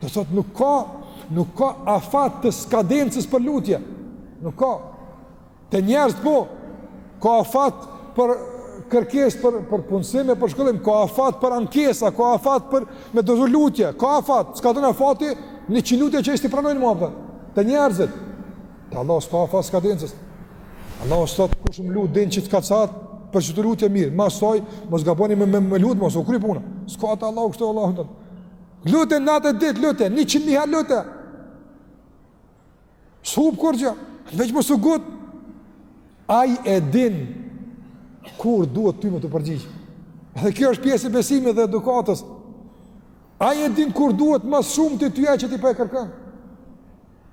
Do të thotë nuk ka, nuk ka afat të skadencës për lutje. Nuk ka. Te njerëzit po, ka afat për kërkesë për për punësim e për shkollim, ka afat për ankesa, ka afat për me dorëzu lutje, ka afat, skadon afati, njëqind lutje çoji s't'i pranojnë ma. Te njerëzit Te Allahu s'ka afat skadence. Allahu sot kush më lut denë që të ka catë, për çdo lutje mirë. Mas saj, mos gaboni me, me, me lutë, mos u kry puna. S'ka te Allahu kështu. Allahun lute natë e ditë, lute, njëqind mijë herë lute. S'hup kurgjë, veç mos u ngut. Ai e din kur duhet ty me t'u përgjigj. Dhe kjo është pjesë e besimit dhe edukatës. Ai e din kur duhet ma shumë ty ajo që ti po e kërkon.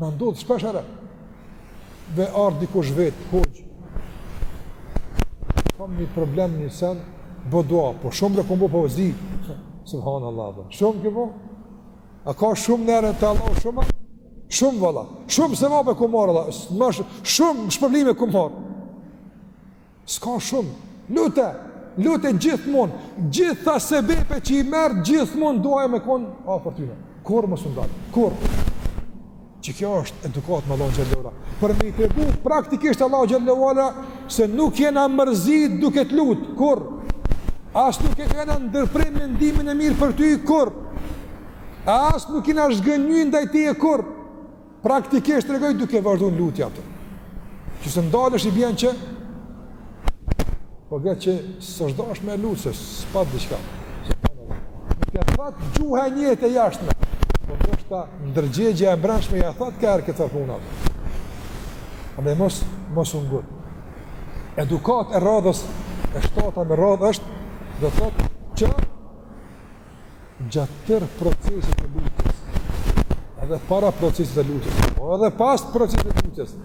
Më ndodh shpeshherë, dhe ardhë dikush vetë, hoxhë, kam një problem një sen, bo dua, po shumë dua kem bo po zi, subhanallah, dhe. shumë kem bo, a ka shumë nërën te Allahu, shumë, shumë vëlla, shumë sevape kem marrë, Allah, shumë shpërblime kem marrë. S'ka shumë, lute, lute gjithmonë, gjithë ato sevape që i merr, gjithmonë duaja me konë, a për tyre, kurrë mos u ndal, kurrë. Që kjo është edukatë me Allahun xhelle ve ala, për me i tregu praktikisht Allahut xhelle ve ala, se nuk jena mërzit duke të lutë, kurrë. As nuk e kena ndërpre mendimin e mirë për ty, kurrë. As nuk jena zhgënjy ndaj teje kurrë. Praktikisht tregoj duke vazhduar lutjen atë. Nëse ndalesh i bjen që po gjet që s'është dasht me lut, se s'pa diçka. S'e thotë gjuha e njëjtë të jashtme. Po ndoshta ndërgjegja e brendshme ia thotë ka arë këtë punë. Andaj mos mos u ngut. Edukata e radhës e shtata me radhë është do të thotë që gjatë tërë procesit të lutjes, edhe para procesit të lutjes, po edhe pas procesit të lutjes,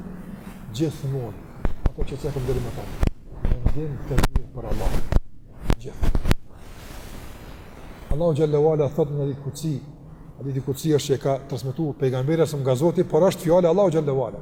gjithmonë, ato që cekëm dhe më tonë, mendim të mirë për Allahun, gjithë. Allahu xhelle ve ala thotë në hadith kudsi, hadithi kudsi është që e ka transmetu pejgamberi alejhi selam nga Zoti, por është fjala e Allahut xhelle ve ala.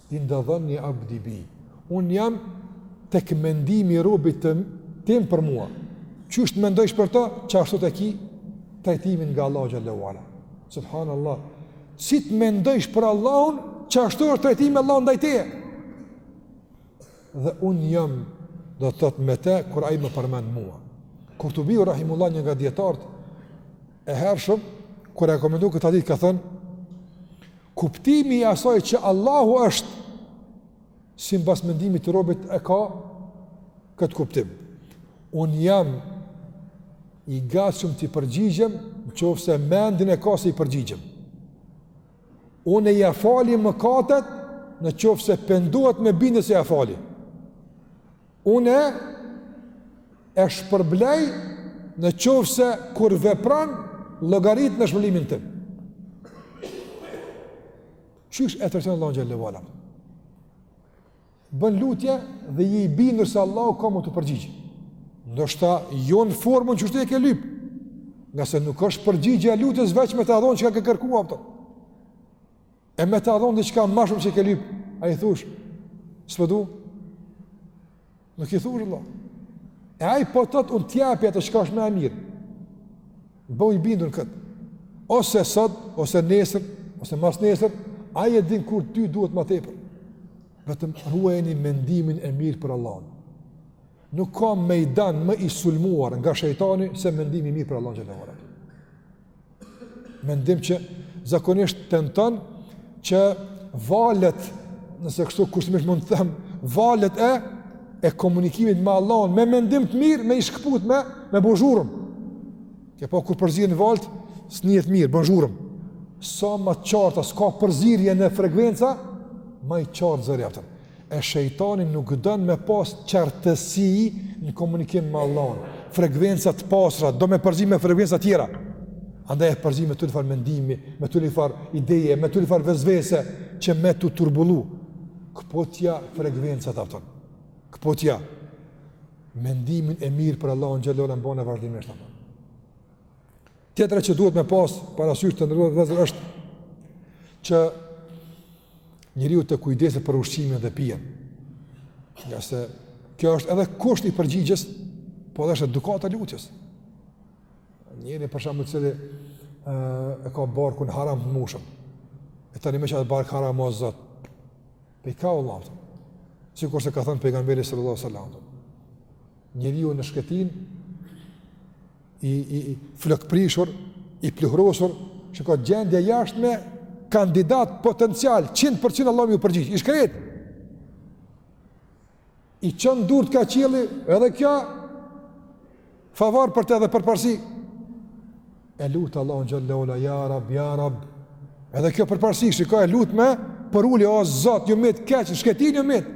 Inde dhanni abdi bi. Unë jam tek mendimi i robit tim për mua. Qysh të mendojsh për to, qashtu ta ki trajtimin nga Allahu Xhelle ue Ala. Subhanallah. Si të mendojsh për Allahun, qashtu është trajtimi i Allahut ndaj teje. Dhe unë jam, do të thotë me te, kur ai më përmend mua. Kurtubiu rahimehullah një nga dijetarët, E hershëm kur e ka komentu këtë hadith ka thënë kuptimi i asaj që Allahu është simbas mendimit të robit e ka këtë kuptim. Unë jam i gatshëm t'i përgjigjem në qoftë se mendin e ka se i përgjigjem. Unë ia fali mëkatet në qoftë se pendohet me bindje se ia fali. Unë e shpërblej në qoftë se kur vepron llogarit në shpërblimin tim. Qysh e trajton Allahun xhelle ue ala? Bën lutje dhe je i bindur se Allahu ka me t'u përgjigj. Ndoshta jo në formën qysh ti e ke lyp, ngase nuk është përgjigjja e lutjes veç me ta dhonë çka ke kërku, apo. E me ta dhonë diçka ma shumë që ke lyp, a i thush, s'po du? Nuk i thush, Allah. E ai po thotë unë t'japi atë çka është ma e mirë. Bo i bindur në këtë. Ose sot, ose nesër, ose mas nesër, ai e din kur t'u duhet ma tepër. Vetëm ruajeni mendimin e mirë për Allahun. Nuk ka mejdan më i sulmuar nga shejtani se mendimi i mirë për Allahun xhelle Mendim që zakonisht tenton që valet, nëse kështu kushtimisht mund të them, valet e e komunikimit me Allahun, me mendim të mirë, me i shkëput me me bo zhurmë. Ke pa kur përzihen valët, s'nihet mirë, bon zhurmë. Sa ma të qarta, s'ka përzierje në frekuenca, ma i qartë zëri, a kupton. E shejtani nuk don me pas qartësi në komunikim me Allahun, frekuenca të pastra, do me i përzi me frekuenca tjera. Andaj e përzi me turlifar mendimi, me turlifar ideje, me turlifar vesvese, që me ta turbullu. Këputja frekuencat, a kupton. Këputja, mendimin e mirë për Allahun xhelle ue ala mbaje vazhdimisht. Tjetra që duhet me pas parasysh të nderuar vëllezër është që njeriu të kujdeset për ushqimin dhe pijen. Ngase kjo është edhe kusht i përgjigjes, po edhe është edukata e lutjes. Njeriu për shembull i cili e ka barkun haram të mushëm, e tani me qat bark haram o Zot, pe i ka u laftë, sikurse ka thënë pejgamberi sallallahu alejhi ve sellem, njeriu në shkretinë, i, i, i flokprishur, i pluhrosur, shiko gjendje jashtme, kandidat potencial, 100% Allahu me ju përgjigj, i shkret. I çon durt ka qielli, edhe kjo favor për te dhe përparësi. E lut Allahun xhelle ve ala, ja rab, ja rab, edhe kjo përparësi, shiko e lut me përulje, o zot, një mitë keqë, shketi një mitë.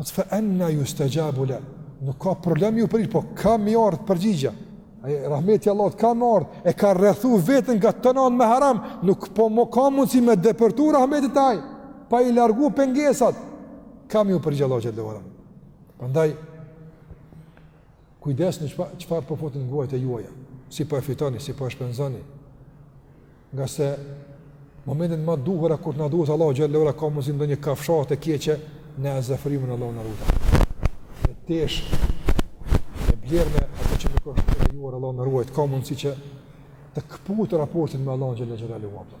Atë fe enna justexhabu leh, nuk ka problem ju përgjigj, po ka me i ardh përgjigja. Ai rahmeti Allahut ka me ardh, e ka rrethu veten nga tona ant me haram, nuk po ka mundsi me depërtu rahmeti te ai, pa i largu pengesat. Ka me ju përgjigj Allahu xhelle ve ala. Prandaj Kujdesni çfarë çfarë po futni n'gojët e juaja, si po e fitoni, si po e shpenzoni. Ngase momentin më të duhur kur na duhet Allahu xhelle ve ala ka mundsi ndonjë kafshatë e keqe na e zë frymën Allahu na ruajt. Një teshë e blerme ato që nuk është e lejuar Allahu na ruajt, ka mundsi që ta këput raportin me Allahun xhelle ve ala.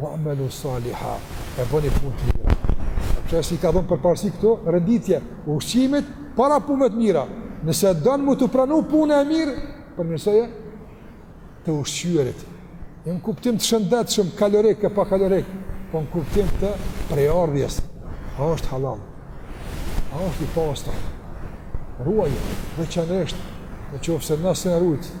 Wa'malu saliha, e bëni punë të mira. Kqyre si i ka dhënë përparësi këtu, renditje, ushqimit, para punëve të mira. Nëse don me t'u pranu puna e mirë, përmirësoje të ushqyerit. Jo në kuptim të shëndetshëm, kalorik e pa kalorik, po në kuptim të prejardhjes, a është halal, a është i pastër, ruaj, dhe qënërështë, në qoftë se nësë në rujtë,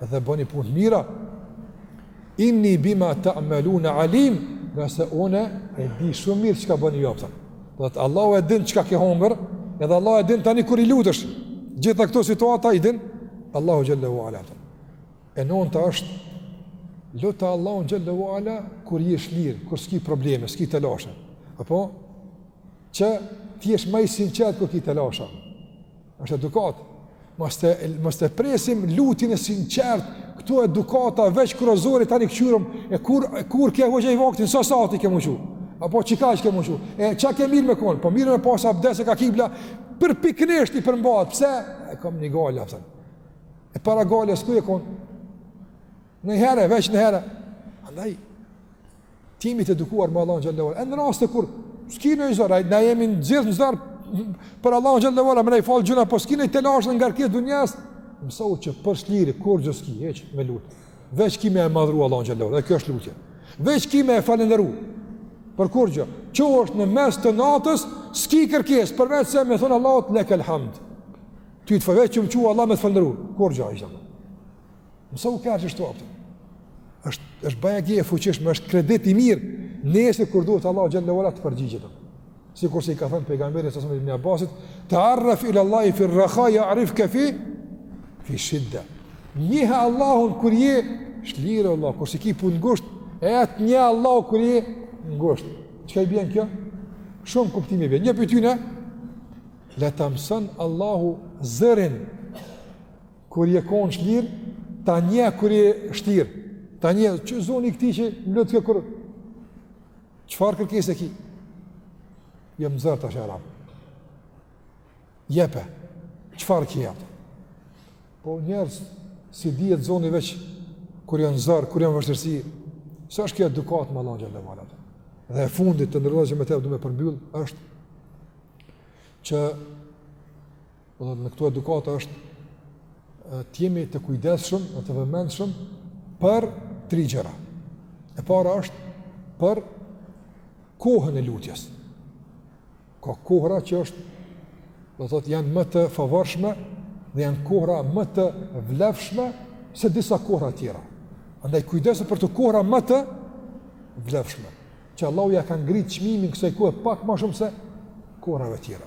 dhe bëni punë të mira. Inni bima ta'maluna alim, ngase unë e di shumë mirë çka bëni ju ata. Do të Allahu e din çka ke hongër, edhe Allahu e din tani kur i lutesh. Gjitha këto situata i din Allahu xhelle ve ala. E nonta është lute Allahun xhelle ve ala kur je i lirë, kur s'ke probleme, s'ke telashe. Apo që ti je më i sinqert kur ke telashe. Është edukatë. Mos të mos të presim lutjen e sinqert. Këto edukata veç kur o zori tani këqyrim e kur e kur ke hoxhë vaktin sa sahati ke m'u çu. Apo çka që ke m'u çu. E çka ke mirë me kon, po mirë me pas abdes e ka kibla përpikërisht i përmbahet. Pse? E kam një gajle aftë. E para gajles ku je kon? Ndonjëherë veç ndonjëherë. Andaj T'jemi të edukuar me Allahun xhelle ve ala në raste kur s'ki nji zor, na jemi gjithë në zor për Allahun xhelle ve ala me na i falë gjynahet, po s'ki nji telash nji ngarkesë dunjasë, mësohu që për shliri, kurgjë s'ki hiç me lutë, veç ki me e madhru Allahun xhelle ve ala e kjo është lutje, veç ki me e falenderu, për kurgjë, çohesh në mes të natës, s'ki kërkesë, përveç se me thonë Allahume lekel hamd, ty të f, veç që më çove Allah me të falenderu, kurgjë, Mësa u kërë që shtu apëtë. është, është baza e fuqishme, është kredit i mirë, nëse kur duhet Allah xhelle me t'u përgjigj. Sikurse i ka thënë pejgamberi alejhi selam ibni Abbasit, tearraf ila Allahi fir rakha, jarifke fi, fi shidda. Njihe Allahun kur je shlirë, Allah, kur s'i ki punët ngusht, e të njeh Allahu kur je ngusht. Çka i bjen kjo? Shumë kuptime i bjen. Një prej tyne, le ta mëson Allahu zërin, Kur je kon shlirë, ta njeh kur je shtir. Ta njeh që zoni i këtij që m'lut kur, çfarë kërkesë ki? Jo më zërë tash arab. Jepe. Çfarë ki jap? Po njerëz si dihet zoni veç kur janë n'zor, kur janë n'vështirësi. S'është kjo edukatë me Allahun xhelle ve ala. Dhe e fundit të nderuar, që me të du me përmbyll është që Do thotë në këto edukata është të jemi të kujdesshëm dhe të vëmendshëm për tri gjëra. E para është për kohën e lutjes. Ka kohëra që është do thotë janë më të favorshme dhe janë kohëra më të vlefshme se disa kohëra tjera. Andaj kujdesu për ato kohëra më të vlefshme. Që Allahu ja ka ngrit çmimin kësaj kohe pak ma shumë se kohërave tjera.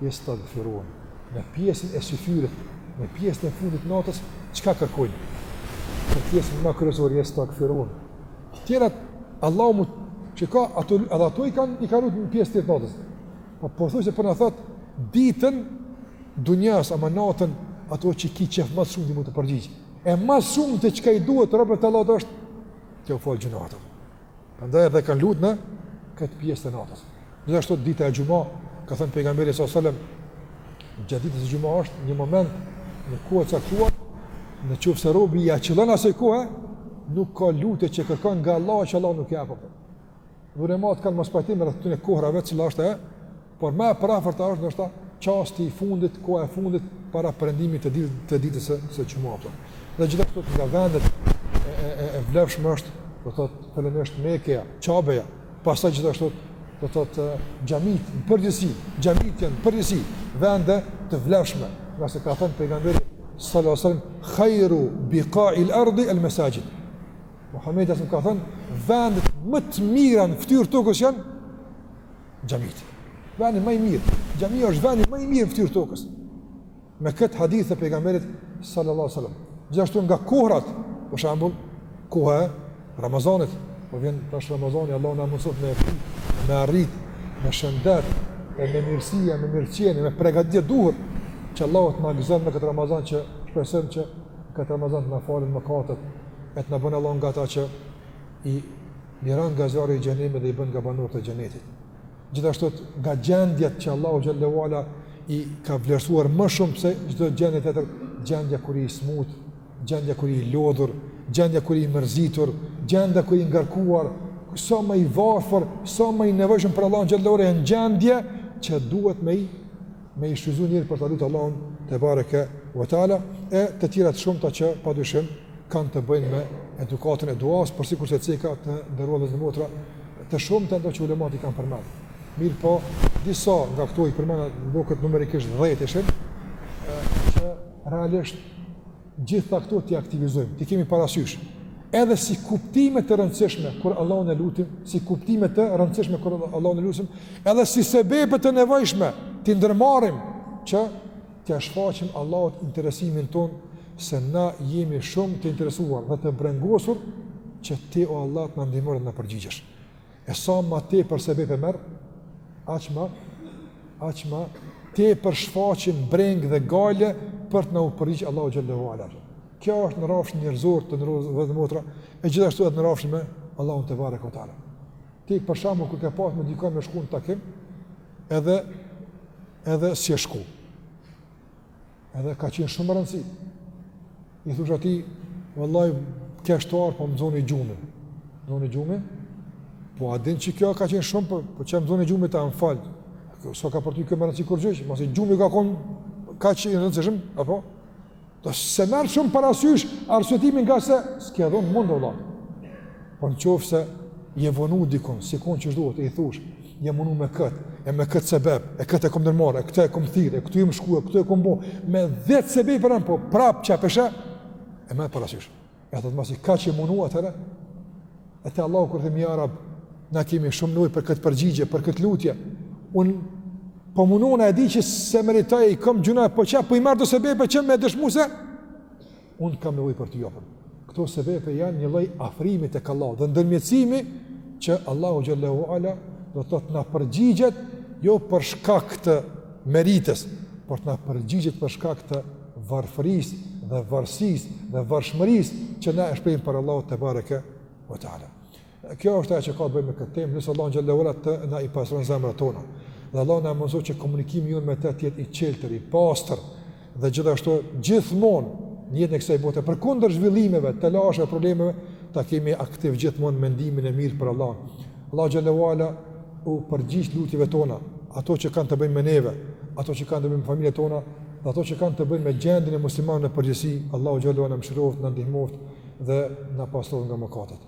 Jestagfirun, në pjesën e syfyrit, në pjesën e fundit t'natës, çka kërkojnë? Në pjesën ma kryesor, jestagfirun. Tjerat, allahumme, çka, ato, edhe ato i kanë, i kanë lut në pjesë tjetër t'natës. Po, pothuajse po na thotë, ditën, dunjas, ama natën, ato që ki qejf ma shumë me t'u përgjigj. E ma shumti çka i duhet robit t'Allahut është, t'ju fal gjynahet. Prandaj edhe kanë lut në këtë pjesë të natës. Gjithashtu dita e xhuma, ka thënë pejgamberi sallallahu alajhi wasallam, gjatë ditës së xhuma është një moment, një kohë e caktuar, në qoftë se robi ja qëllon asaj kohe, nuk ka lutje që kërkon nga Allahu që Allahu nuk ja jep. Ulemat kanë mospajtim rreth këtyre kohërave, cila është e Por më e përafërta është ndoshta çasti i fundit, koha e fundit para perëndimit të ditës të ditës së së xhumasë. Dhe gjithashtu nga vendet e e e, e vlefshme është, do thotë, fillimisht Mekja, Qabeja, pastaj gjithashtu do thotë xhamitë në përgjithësi, xhamitë janë në përgjithësi vende të vlefshme, ngase ka thënë pejgamberi sallallahu alajhi wasallam khairu biqa'il ardi al masajid. Muhamedi alejhi selam ka thënë vendet më të mira në fytyrë t'tokës janë xhamitë. Veni më i mirë, xhamia është veni më i mirë në fytyrë të tokës. Me këtë hadith të pejgamberit sallallahu alaihi wasallam. Gjithashtu nga kohrat, për shembull, koha e Ramazanit, po vjen tash Ramazani, Allahu na mundësoftë me mrri, me arrit, me shëndet, e me mirësi, e me mirëqeni, me pregatitje të duhur, që Allahu të na gëzon me këtë Ramazan që shpresojmë që këtë Ramazan të na falen mëkatet, e të na bën Allah nga ta që i liron nga zjarri i xhehenemit dhe i bën nga banorët e xhenetit. Gjithashtu nga gjendjet që Allahu xhelle ve ala i ka vlerësuar më shumë se çdo gjendje tjetër, gjendja kur je i smutë, gjendja kur je i lodhur, gjendja kur je i mërzitur, gjendja kur je i ngarkuar, sa më i varfër, sa më i nevojshëm për Allahun xhelle ve ala janë gjendje që duhet me i me i shfrytëzu njeri për ta lut Allahun tebareke ve teala e të tjera të shumta që padyshim kanë të bëjnë me edukatën e duas, por sikurse ceka të nderuar vëllezër e motra të shumta janë ato që ulemat i kanë përmend. Mirëpo, disa nga këto i përmenda në bukët numerikisht dhjetëshin, që realisht gjitha këto t'i aktivizojmë, t'i kemi parasysh, edhe si kuptime të rëndësishme, kur Allahun e lutim, si kuptime të rëndësishme, kur Allahun e lutim, edhe si sebebe të nevojshme, t'i ndërmarrim, që t'ia shfaqim Allahut interesimin tonë, se na jemi shumë të interesuar dhe të brengosur, që ti o Allah të na ndihmosh dhe të na përgjigjesh. E sa ma tepër sebepe merr, aq ma, aq ma tepër shfaqim brengë dhe gajle për të na u përgjigj Allahu xhelle ve ala. Kjo është në rrafsh njerëzor të nderuar vëllezër dhe motra, e gjithashtu edhe në rrafsh me Allahun tebareke ve teala. Ti për shembull kur ke pas me dikon me shku në takim, edhe, edhe s'je shku. Edhe ka qenë shumë rëndësi. I thush atij, vëlla, kështu, po më zuni gjumi. Zuni gjumi? Po, a din që kjo ka qenë shumë, po, po që më zuni gjumi, të më falësh. S'o kanë për ty kjo me rëndësi kurgjë, masi gjumi ka konë, ka qenë i rëndësishëm, a po? Do s'e merr shumë parasysh arsyetimin ngase s'ke dhonë mund, vëlla. Po në qoftë se je vonu dikun, s'je konë qysh duhet, i thush, Jam munu me këtë, e me këtë sebep, e këtë e kom nërmarrë, e këtë e kom thirrë, e këtu jom shku, e këtë e kom bo, me dhjetë sebepe për anë, po prapë që apeshe, e merr parasysh. E thotë masi, ka që munu atëherë, e te Allahu kur themi ja Rab, na kemi shumë nevojë për këtë përgjigje, për këtë lutje, unë po munona, e di që s'e meritoj, i kom gjynahe, po qe po i marr do sebepe që me dëshmu se, Unë kam nevojë për ty, o Zot. Këto sebepe janë një lloj afrimi tek Allahu dhe ndërmjetësimi që Allahu xhelle ve ala do të thotë të na përgjigjet jo për shkak të meritës, por të na përgjigjet për shkak të varfërisë dhe varësisë dhe varshmërisë që na e shprehim për Allahun tebareke ve teala. Kjo është ajo që ka të bëjë me këtë temë, lusim Allahun xhel-le ve ala të na i pastron zemrat tona. Dhe Allahu na mundësoftë që komunikimi jonë me të të jetë i çiltër, i pastër dhe gjithashtu gjithmonë në jetën e kësaj bote përkundër zhvillimeve, telasheve, problemeve, ta kemi aktiv gjithmonë mendimin e mirë për Allahun. Allahu xhel-le ve ala iu përgjigjtë lutjeve tona, ato që kanë të bëjnë me neve, ato që kanë të bëjnë me familjet tona, dhe ato që kanë të bëjnë me gjendjen e muslimanëve në përgjithësi, Allahu xhel-le ve ala na mëshiroftë, na ndihmoftë dhe na pastroftë nga mëkatet.